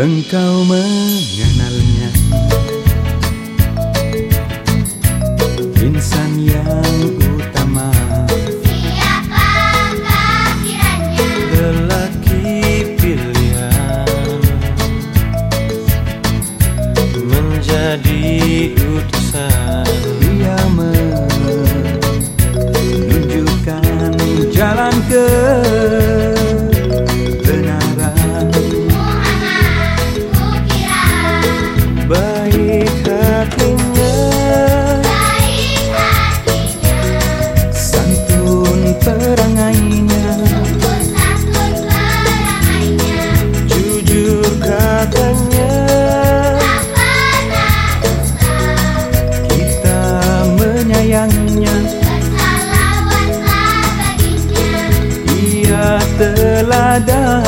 Engkau mengenalnya. Insan yang utama. Siapakah kiranya Lelaki pilihan. Menjadi utusan. Dia menunjukkan jalan ke Bersalawatlah baginya Ia teladan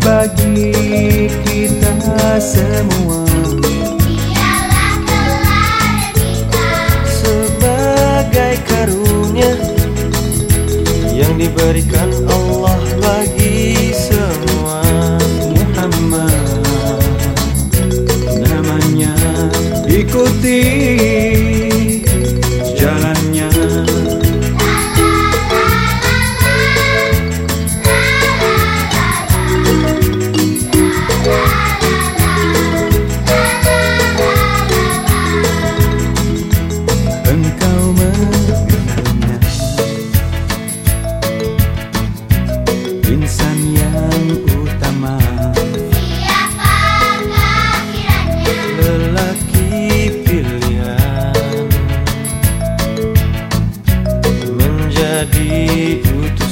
Bagi kita semua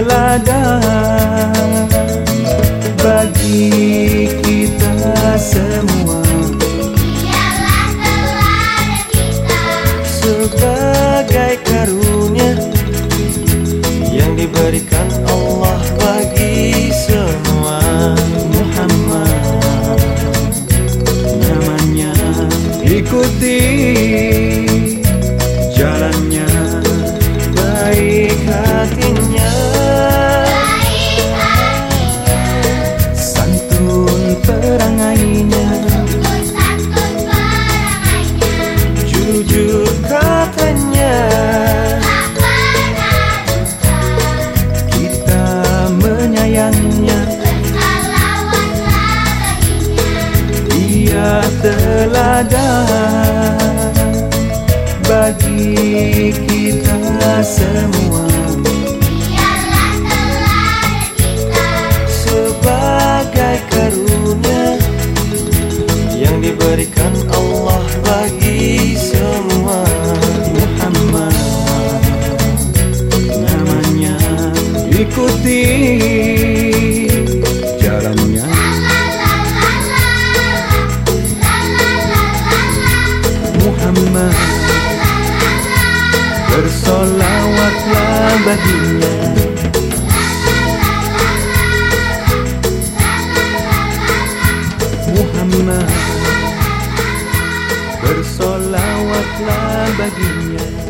teladan Bagi kita semua. Sebagai karunia yang diberikan Allah bagi semua. Muhammad Namanya ikuti baginya Dia teladan Bagi kita semua. Dialah karunia yang diberikan Allah bagi semua. Muhammad Namanya ikuti Baginya Muhammad Bersolawatlah baginya